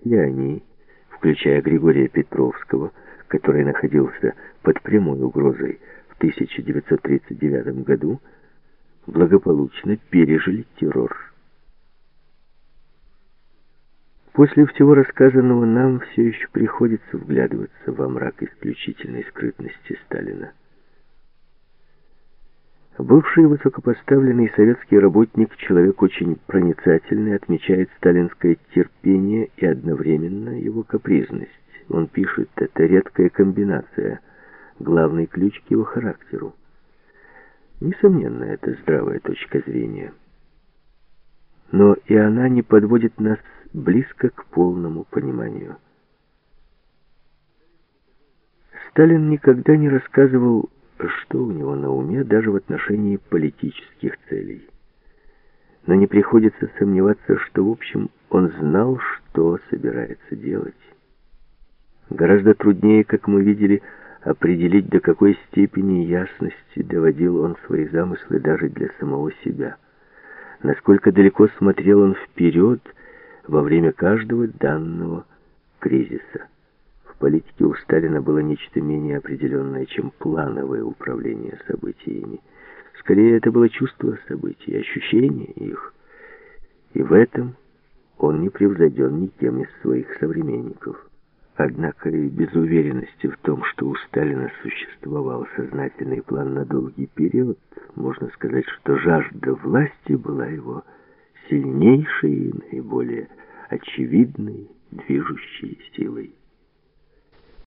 Все они, включая Григория Петровского, который находился под прямой угрозой в 1939 году, благополучно пережили террор. После всего рассказанного нам все еще приходится вглядываться во мрак исключительной скрытности Сталина. Бывший высокопоставленный советский работник, человек очень проницательный, отмечает сталинское терпение и одновременно его капризность. Он пишет, это редкая комбинация, главный ключ к его характеру. Несомненно, это здравая точка зрения. Но и она не подводит нас близко к полному пониманию. Сталин никогда не рассказывал что у него на уме даже в отношении политических целей. Но не приходится сомневаться, что, в общем, он знал, что собирается делать. Гораздо труднее, как мы видели, определить, до какой степени ясности доводил он свои замыслы даже для самого себя. Насколько далеко смотрел он вперед во время каждого данного кризиса политике у Сталина было нечто менее определенное, чем плановое управление событиями. Скорее, это было чувство событий, ощущение их. И в этом он не превзойден никем из своих современников. Однако и без уверенности в том, что у Сталина существовал сознательный план на долгий период, можно сказать, что жажда власти была его сильнейшей и наиболее очевидной движущей силой.